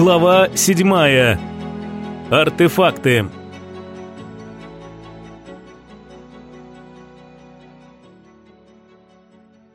Глава 7. Артефакты.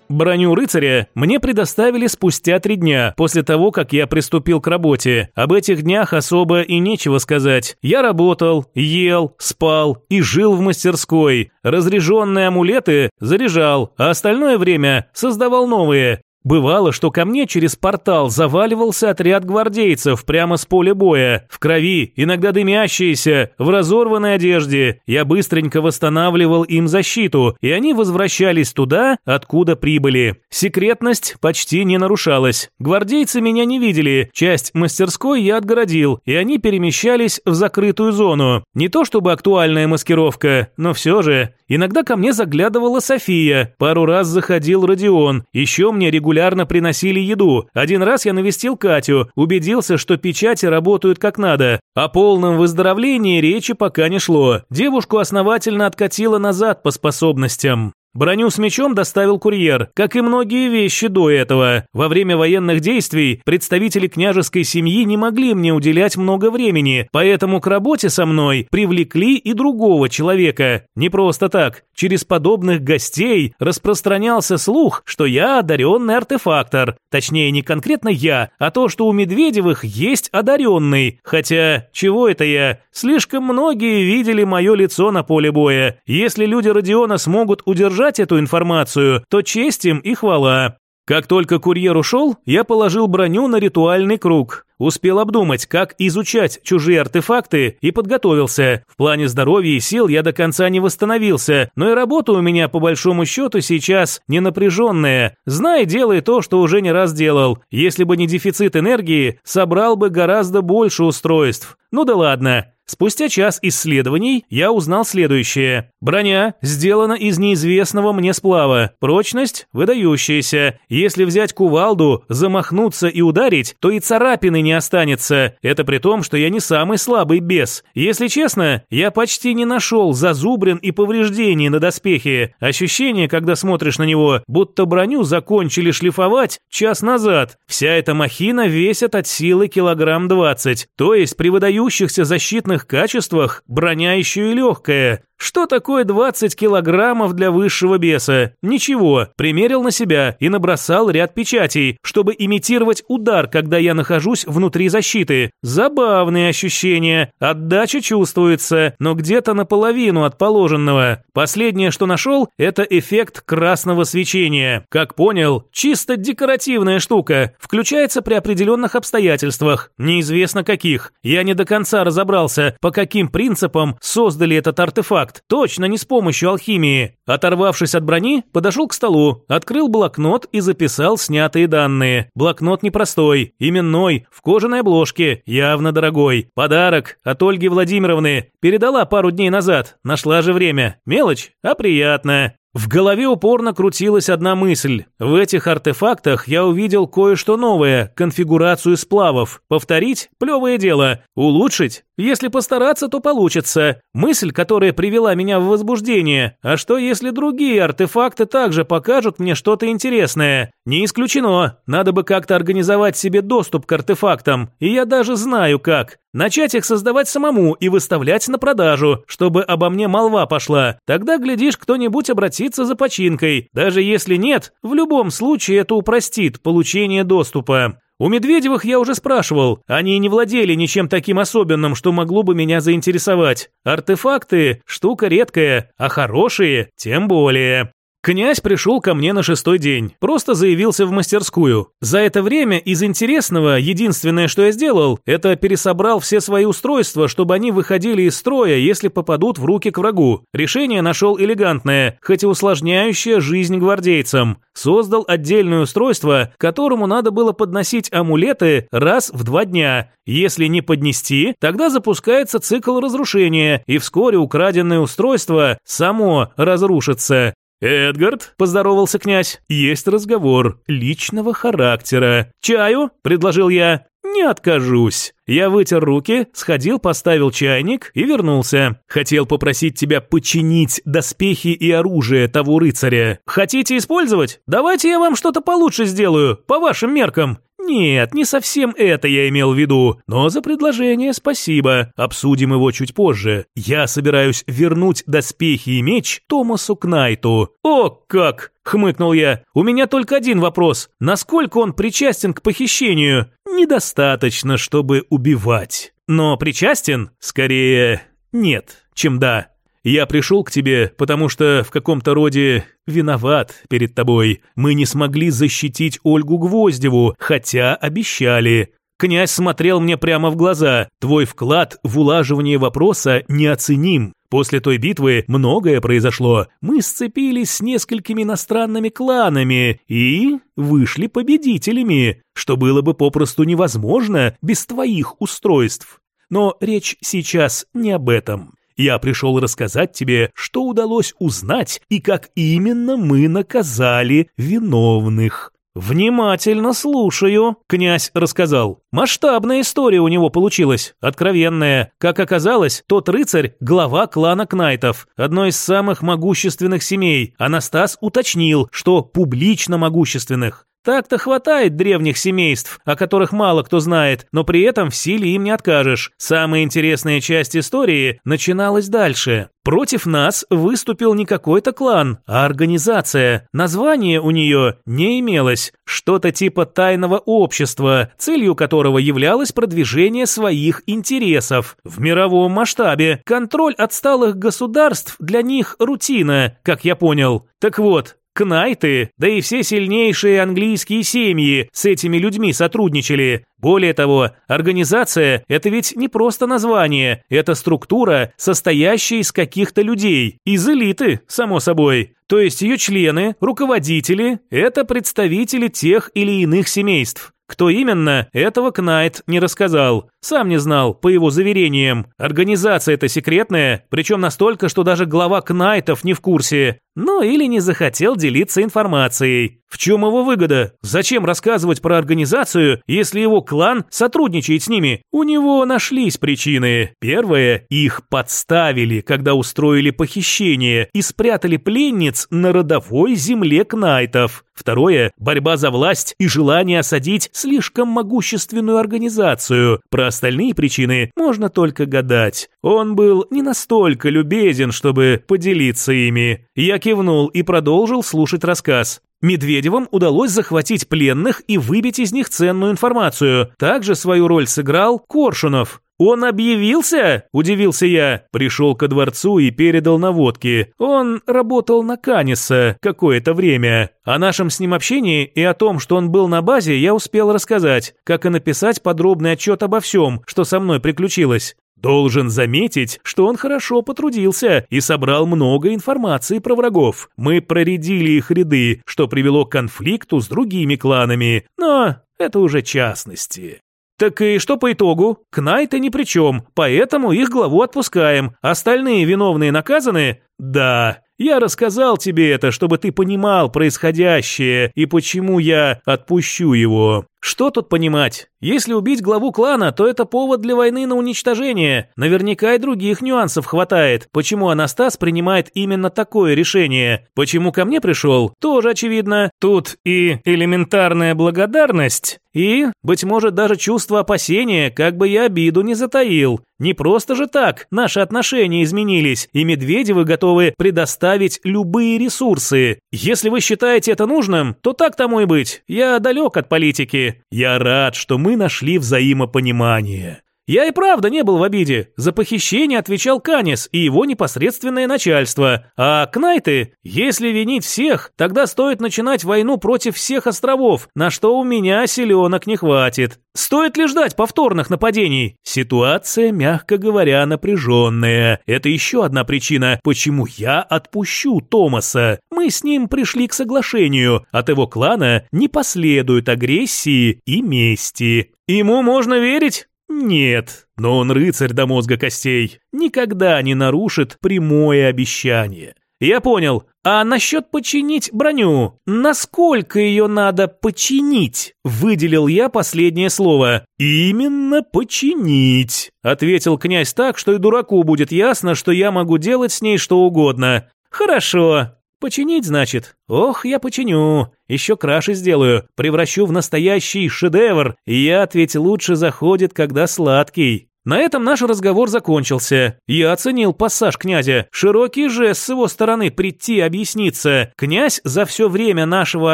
Броню рыцаря мне предоставили спустя три дня после того, как я приступил к работе. Об этих днях особо и нечего сказать. Я работал, ел, спал и жил в мастерской. Разряженные амулеты заряжал, а остальное время создавал новые. Бывало, что ко мне через портал заваливался отряд гвардейцев прямо с поля боя, в крови, иногда дымящиеся, в разорванной одежде. Я быстренько восстанавливал им защиту, и они возвращались туда, откуда прибыли. Секретность почти не нарушалась. Гвардейцы меня не видели, часть мастерской я отгородил, и они перемещались в закрытую зону. Не то чтобы актуальная маскировка, но все же. Иногда ко мне заглядывала София, пару раз заходил Родион, еще мне регулярно приносили еду. Один раз я навестил Катю, убедился, что печати работают как надо. О полном выздоровлении речи пока не шло. Девушку основательно откатило назад по способностям. Броню с мечом доставил курьер, как и многие вещи до этого. Во время военных действий представители княжеской семьи не могли мне уделять много времени, поэтому к работе со мной привлекли и другого человека. Не просто так. Через подобных гостей распространялся слух, что я одаренный артефактор. Точнее, не конкретно я, а то, что у Медведевых есть одаренный. Хотя, чего это я? Слишком многие видели мое лицо на поле боя. Если люди Родиона смогут удержать удержать эту информацию, то честь им и хвала. Как только курьер ушел, я положил броню на ритуальный круг. Успел обдумать, как изучать чужие артефакты и подготовился. В плане здоровья и сил я до конца не восстановился, но и работа у меня по большому счету сейчас не напряженная. Знай, делай то, что уже не раз делал. Если бы не дефицит энергии, собрал бы гораздо больше устройств. Ну да ладно. Спустя час исследований я узнал следующее. Броня сделана из неизвестного мне сплава. Прочность выдающаяся. Если взять кувалду, замахнуться и ударить, то и царапины не останется. Это при том, что я не самый слабый бес. Если честно, я почти не нашел зазубрин и повреждений на доспехе. Ощущение, когда смотришь на него, будто броню закончили шлифовать час назад. Вся эта махина весит от силы килограмм 20. То есть при выдающихся защитных качествах броня еще и легкая. Что такое 20 килограммов для высшего беса? Ничего, примерил на себя и набросал ряд печатей, чтобы имитировать удар, когда я нахожусь внутри защиты. Забавные ощущения, отдача чувствуется, но где-то наполовину от положенного. Последнее, что нашел, это эффект красного свечения. Как понял, чисто декоративная штука, включается при определенных обстоятельствах, неизвестно каких. Я не до конца разобрался, по каким принципам создали этот артефакт, артефакт, точно не с помощью алхимии. Оторвавшись от брони, подошел к столу, открыл блокнот и записал снятые данные. Блокнот непростой, именной, в кожаной обложке, явно дорогой. Подарок от Ольги Владимировны. Передала пару дней назад, нашла же время. Мелочь, а приятно. В голове упорно крутилась одна мысль. В этих артефактах я увидел кое-что новое, конфигурацию сплавов. Повторить – плевое дело. Улучшить? Если постараться, то получится. Мысль, которая привела меня в возбуждение. А что, если другие артефакты также покажут мне что-то интересное? Не исключено. Надо бы как-то организовать себе доступ к артефактам. И я даже знаю как. Начать их создавать самому и выставлять на продажу, чтобы обо мне молва пошла. Тогда, глядишь, кто-нибудь обратится за починкой. Даже если нет, в любом случае это упростит получение доступа. У Медведевых я уже спрашивал, они не владели ничем таким особенным, что могло бы меня заинтересовать. Артефакты – штука редкая, а хорошие – тем более. Князь пришел ко мне на шестой день, просто заявился в мастерскую. За это время из интересного единственное, что я сделал, это пересобрал все свои устройства, чтобы они выходили из строя, если попадут в руки к врагу. Решение нашел элегантное, хоть и усложняющее жизнь гвардейцам. Создал отдельное устройство, которому надо было подносить амулеты раз в два дня. Если не поднести, тогда запускается цикл разрушения, и вскоре украденное устройство само разрушится. «Эдгард», – поздоровался князь, – «есть разговор личного характера. Чаю?» – предложил я. «Не откажусь». Я вытер руки, сходил, поставил чайник и вернулся. Хотел попросить тебя починить доспехи и оружие того рыцаря. Хотите использовать? Давайте я вам что-то получше сделаю, по вашим меркам. Нет, не совсем это я имел в виду, но за предложение спасибо. Обсудим его чуть позже. Я собираюсь вернуть доспехи и меч Томасу Кнайту. О, как! Хмыкнул я. У меня только один вопрос. Насколько он причастен к похищению? Недостаточно, чтобы убивать. Но причастен? Скорее, нет, чем да. Я пришел к тебе, потому что в каком-то роде виноват перед тобой. Мы не смогли защитить Ольгу Гвоздеву, хотя обещали. Князь смотрел мне прямо в глаза. Твой вклад в улаживание вопроса неоценим. После той битвы многое произошло. Мы сцепились с несколькими иностранными кланами и вышли победителями, что было бы попросту невозможно без твоих устройств. Но речь сейчас не об этом. Я пришел рассказать тебе, что удалось узнать и как именно мы наказали виновных». «Внимательно слушаю», — князь рассказал. «Масштабная история у него получилась, откровенная. Как оказалось, тот рыцарь — глава клана Кнайтов, одной из самых могущественных семей. Анастас уточнил, что публично могущественных. Так-то хватает древних семейств, о которых мало кто знает, но при этом в силе им не откажешь. Самая интересная часть истории начиналась дальше. Против нас выступил не какой-то клан, а организация. Название у нее не имелось. Что-то типа тайного общества, целью которого являлось продвижение своих интересов. В мировом масштабе контроль отсталых государств для них рутина, как я понял. Так вот, Кнайты, да и все сильнейшие английские семьи с этими людьми сотрудничали. Более того, организация – это ведь не просто название, это структура, состоящая из каких-то людей, из элиты, само собой. То есть ее члены, руководители – это представители тех или иных семейств. Кто именно, этого Кнайт не рассказал. Сам не знал, по его заверениям. Организация эта секретная, причем настолько, что даже глава Кнайтов не в курсе. Ну или не захотел делиться информацией. В чем его выгода? Зачем рассказывать про организацию, если его клан сотрудничает с ними? У него нашлись причины. Первое, их подставили, когда устроили похищение и спрятали пленниц на родовой земле Кнайтов. Второе, борьба за власть и желание осадить слишком могущественную организацию. Про остальные причины можно только гадать. Он был не настолько любезен, чтобы поделиться ими. Я кивнул и продолжил слушать рассказ. Медведевым удалось захватить пленных и выбить из них ценную информацию. Также свою роль сыграл Коршунов. «Он объявился?» – удивился я. Пришел ко дворцу и передал наводки. Он работал на Каниса какое-то время. О нашем с ним общении и о том, что он был на базе, я успел рассказать, как и написать подробный отчет обо всем, что со мной приключилось. Должен заметить, что он хорошо потрудился и собрал много информации про врагов. Мы проредили их ряды, что привело к конфликту с другими кланами, но это уже частности. Так и что по итогу? Кнайты ни при чем, поэтому их главу отпускаем. Остальные виновные наказаны? Да, я рассказал тебе это, чтобы ты понимал происходящее и почему я отпущу его. Что тут понимать? Если убить главу клана, то это повод для войны на уничтожение. Наверняка и других нюансов хватает. Почему Анастас принимает именно такое решение? Почему ко мне пришел? Тоже очевидно. Тут и элементарная благодарность, и, быть может, даже чувство опасения, как бы я обиду не затаил. Не просто же так наши отношения изменились, и Медведевы готовы предоставить любые ресурсы. Если вы считаете это нужным, то так тому и быть. Я далек от политики. Я рад, что мы нашли взаимопонимание. Я и правда не был в обиде. За похищение отвечал Канис и его непосредственное начальство. А Кнайты, если винить всех, тогда стоит начинать войну против всех островов, на что у меня силенок не хватит. Стоит ли ждать повторных нападений? Ситуация, мягко говоря, напряженная. Это еще одна причина, почему я отпущу Томаса. Мы с ним пришли к соглашению. От его клана не последует агрессии и мести. Ему можно верить? Нет, но он рыцарь до мозга костей, никогда не нарушит прямое обещание. Я понял. А насчет починить броню, насколько ее надо починить? Выделил я последнее слово. Именно починить, ответил князь так, что и дураку будет ясно, что я могу делать с ней что угодно. Хорошо, Починить, значит? Ох, я починю. Еще краше сделаю. Превращу в настоящий шедевр. Яд ведь лучше заходит, когда сладкий. На этом наш разговор закончился. Я оценил пассаж князя. Широкий жест с его стороны прийти объясниться. Князь за все время нашего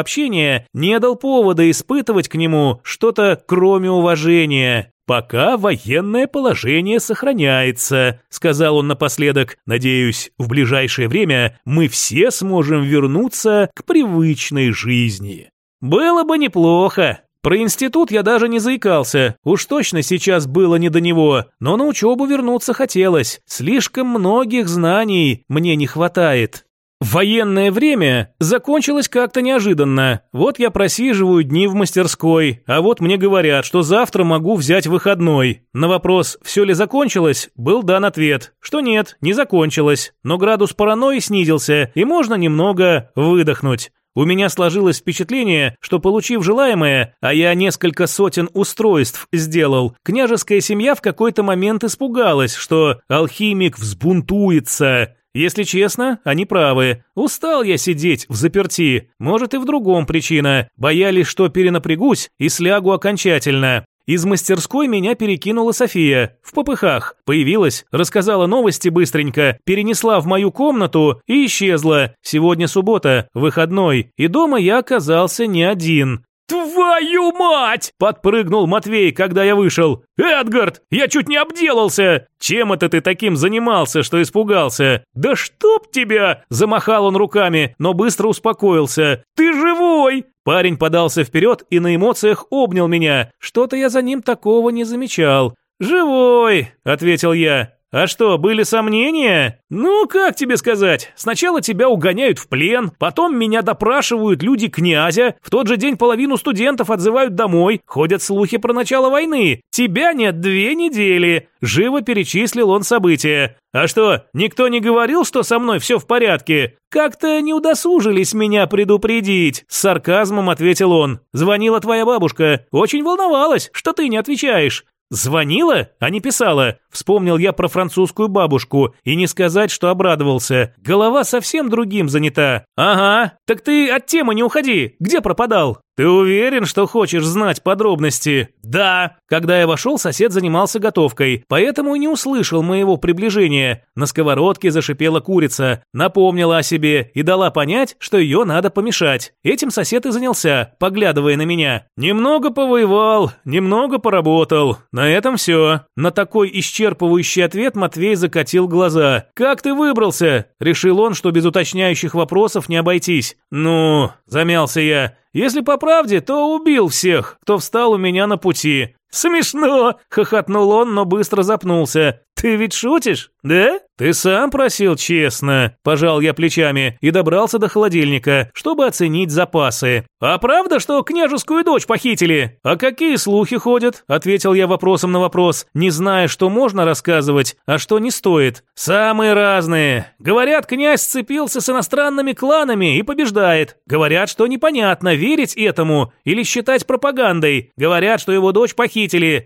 общения не дал повода испытывать к нему что-то кроме уважения. «Пока военное положение сохраняется», — сказал он напоследок. «Надеюсь, в ближайшее время мы все сможем вернуться к привычной жизни». «Было бы неплохо», про институт я даже не заикался, уж точно сейчас было не до него, но на учебу вернуться хотелось, слишком многих знаний мне не хватает. Военное время закончилось как-то неожиданно. Вот я просиживаю дни в мастерской, а вот мне говорят, что завтра могу взять выходной. На вопрос, все ли закончилось, был дан ответ, что нет, не закончилось, но градус паранойи снизился, и можно немного выдохнуть. У меня сложилось впечатление, что получив желаемое, а я несколько сотен устройств сделал, княжеская семья в какой-то момент испугалась, что алхимик взбунтуется. Если честно, они правы. Устал я сидеть в заперти. Может и в другом причина. Боялись, что перенапрягусь и слягу окончательно. Из мастерской меня перекинула София, в попыхах. Появилась, рассказала новости быстренько, перенесла в мою комнату и исчезла. Сегодня суббота, выходной, и дома я оказался не один. «Твою мать!» – подпрыгнул Матвей, когда я вышел. «Эдгард, я чуть не обделался! Чем это ты таким занимался, что испугался? Да чтоб тебя!» – замахал он руками, но быстро успокоился. «Ты живой!» Парень подался вперед и на эмоциях обнял меня. Что-то я за ним такого не замечал. «Живой!» – ответил я. «А что, были сомнения?» «Ну, как тебе сказать? Сначала тебя угоняют в плен, потом меня допрашивают люди князя, в тот же день половину студентов отзывают домой, ходят слухи про начало войны. Тебя нет две недели». Живо перечислил он события. «А что, никто не говорил, что со мной все в порядке?» «Как-то не удосужились меня предупредить», – с сарказмом ответил он. «Звонила твоя бабушка. Очень волновалась, что ты не отвечаешь. Звонила, а не писала. Вспомнил я про французскую бабушку, и не сказать, что обрадовался. Голова совсем другим занята. Ага, так ты от темы не уходи. Где пропадал? «Ты уверен, что хочешь знать подробности?» «Да». Когда я вошел, сосед занимался готовкой, поэтому не услышал моего приближения. На сковородке зашипела курица, напомнила о себе и дала понять, что ее надо помешать. Этим сосед и занялся, поглядывая на меня. «Немного повоевал, немного поработал. На этом все». На такой исчерпывающий ответ Матвей закатил глаза. «Как ты выбрался?» Решил он, что без уточняющих вопросов не обойтись. «Ну...» – замялся я. Если по правде, то убил всех, кто встал у меня на пути. Смешно, хохотнул он, но быстро запнулся. Ты ведь шутишь, да? Ты сам просил честно, пожал я плечами и добрался до холодильника, чтобы оценить запасы. А правда, что княжескую дочь похитили? А какие слухи ходят? ответил я вопросом на вопрос, не зная, что можно рассказывать, а что не стоит. Самые разные. Говорят, князь сцепился с иностранными кланами и побеждает. Говорят, что непонятно, верить этому или считать пропагандой. Говорят, что его дочь похитили,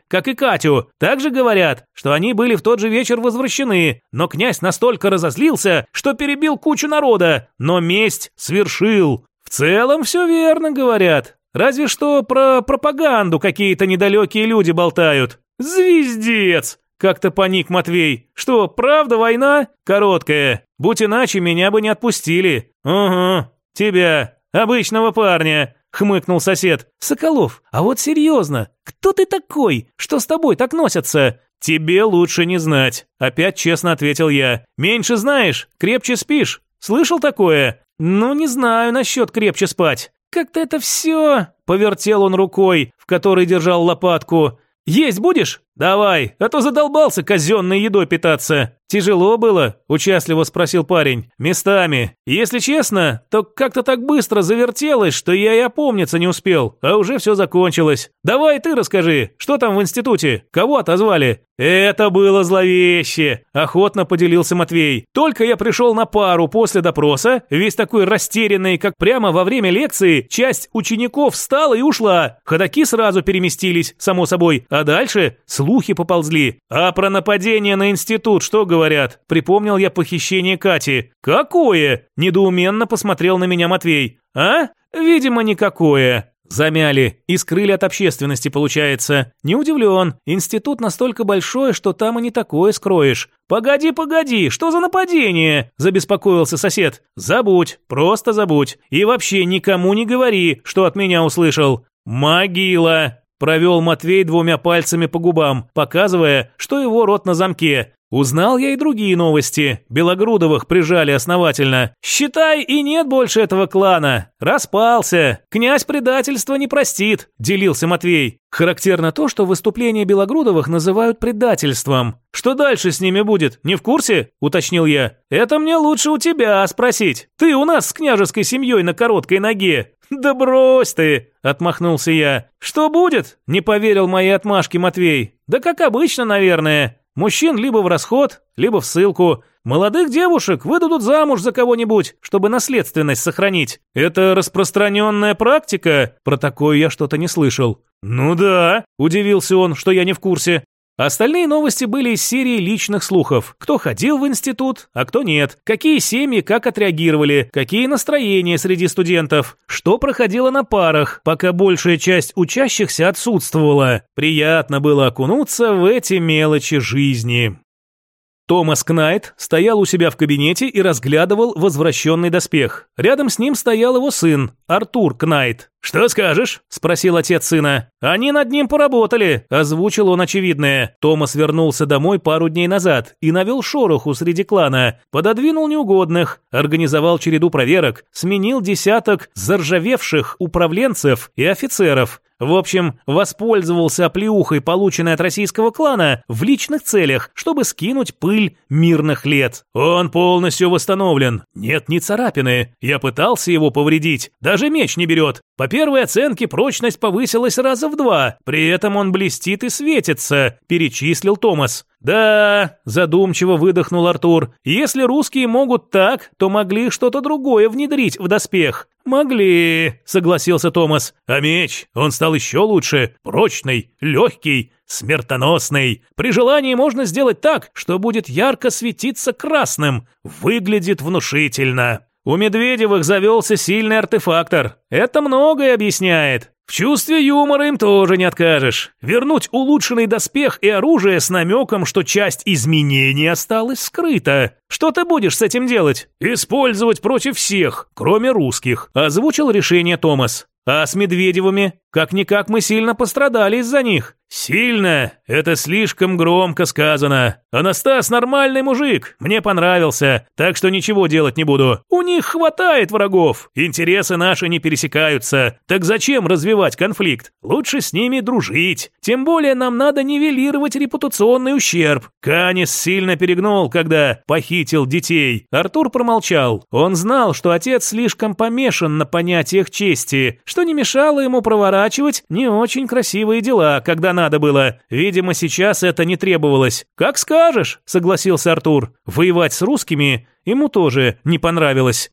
как и Катю. Также говорят, что они были в тот же вечер возвращены, но князь настолько разозлился, что перебил кучу народа, но месть свершил. В целом все верно говорят. Разве что про пропаганду какие-то недалекие люди болтают. Звездец! Как-то паник Матвей. Что, правда война? Короткая. Будь иначе, меня бы не отпустили. Угу. Тебя. Обычного парня, хмыкнул сосед. Соколов, а вот серьезно, кто ты такой? Что с тобой так носятся? Тебе лучше не знать, опять честно ответил я. Меньше знаешь, крепче спишь. Слышал такое? Ну, не знаю насчет крепче спать. Как-то это все... Повертел он рукой, в которой держал лопатку. «Есть будешь? Давай, а то задолбался казенной едой питаться». «Тяжело было?» – участливо спросил парень. «Местами. Если честно, то как-то так быстро завертелось, что я и опомниться не успел, а уже все закончилось. Давай ты расскажи, что там в институте? Кого отозвали?» «Это было зловеще!» – охотно поделился Матвей. «Только я пришел на пару после допроса, весь такой растерянный, как прямо во время лекции, часть учеников встала и ушла. Ходаки сразу переместились, само собой, а дальше – слухи поползли. А про нападение на институт что говорят? Припомнил я похищение Кати. Какое? Недоуменно посмотрел на меня Матвей. А? Видимо, никакое. Замяли и скрыли от общественности, получается. Не удивлен. Институт настолько большой, что там и не такое скроешь. Погоди, погоди, что за нападение? Забеспокоился сосед. Забудь, просто забудь. И вообще никому не говори, что от меня услышал. Могила. Провел Матвей двумя пальцами по губам, показывая, что его рот на замке. Узнал я и другие новости. Белогрудовых прижали основательно. Считай, и нет больше этого клана. Распался. Князь предательства не простит, делился Матвей. Характерно то, что выступления Белогрудовых называют предательством. Что дальше с ними будет? Не в курсе? уточнил я. Это мне лучше у тебя спросить. Ты у нас с княжеской семьей на короткой ноге. «Да брось ты!» – отмахнулся я. «Что будет?» – не поверил моей отмашке Матвей. «Да как обычно, наверное. Мужчин либо в расход, либо в ссылку. Молодых девушек выдадут замуж за кого-нибудь, чтобы наследственность сохранить. Это распространенная практика? Про такое я что-то не слышал. Ну да, удивился он, что я не в курсе. Остальные новости были из серии личных слухов. Кто ходил в институт, а кто нет. Какие семьи как отреагировали, какие настроения среди студентов. Что проходило на парах, пока большая часть учащихся отсутствовала. Приятно было окунуться в эти мелочи жизни. Томас Кнайт стоял у себя в кабинете и разглядывал возвращенный доспех. Рядом с ним стоял его сын, Артур Кнайт. «Что скажешь?» – спросил отец сына. «Они над ним поработали», – озвучил он очевидное. Томас вернулся домой пару дней назад и навел шороху среди клана, пододвинул неугодных, организовал череду проверок, сменил десяток заржавевших управленцев и офицеров. В общем, воспользовался оплеухой, полученной от российского клана, в личных целях, чтобы скинуть пыль мирных лет. Он полностью восстановлен. Нет ни царапины. Я пытался его повредить. Даже меч не берет. По первой оценке прочность повысилась раза в два. При этом он блестит и светится, перечислил Томас. «Да», – задумчиво выдохнул Артур, – «если русские могут так, то могли что-то другое внедрить в доспех». «Могли», – согласился Томас. «А меч, он стал еще лучше, прочный, легкий, смертоносный. При желании можно сделать так, что будет ярко светиться красным. Выглядит внушительно». У Медведевых завелся сильный артефактор. Это многое объясняет. В чувстве юмора им тоже не откажешь. Вернуть улучшенный доспех и оружие с намеком, что часть изменений осталась скрыта. Что ты будешь с этим делать? Использовать против всех, кроме русских, озвучил решение Томас. А с Медведевыми? Как-никак мы сильно пострадали из-за них. Сильно? Это слишком громко сказано. Анастас нормальный мужик, мне понравился, так что ничего делать не буду. У них хватает врагов, интересы наши не пересекаются. Так зачем развивать конфликт? Лучше с ними дружить. Тем более нам надо нивелировать репутационный ущерб. Канис сильно перегнул, когда похитил детей. Артур промолчал. Он знал, что отец слишком помешан на понятиях чести, что не мешало ему проворачивать не очень красивые дела, когда надо было. Видимо, сейчас это не требовалось. «Как скажешь», — согласился Артур. Воевать с русскими ему тоже не понравилось.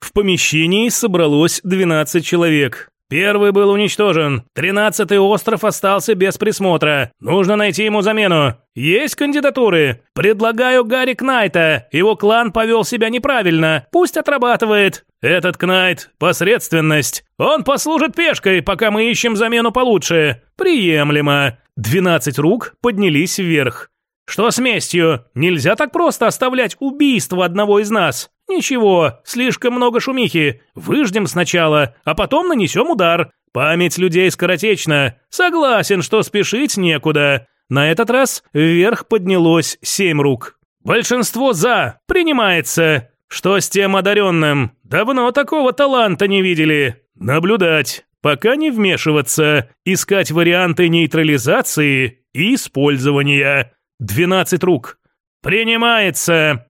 В помещении собралось 12 человек. Первый был уничтожен. Тринадцатый остров остался без присмотра. Нужно найти ему замену. Есть кандидатуры. Предлагаю Гарри Кнайта. Его клан повел себя неправильно. Пусть отрабатывает. Этот Кнайт – посредственность. Он послужит пешкой, пока мы ищем замену получше. Приемлемо. Двенадцать рук поднялись вверх. Что с местью? Нельзя так просто оставлять убийство одного из нас. «Ничего, слишком много шумихи. Выждем сначала, а потом нанесем удар. Память людей скоротечна. Согласен, что спешить некуда». На этот раз вверх поднялось семь рук. «Большинство за. Принимается. Что с тем одаренным? Давно такого таланта не видели. Наблюдать. Пока не вмешиваться. Искать варианты нейтрализации и использования. Двенадцать рук. Принимается.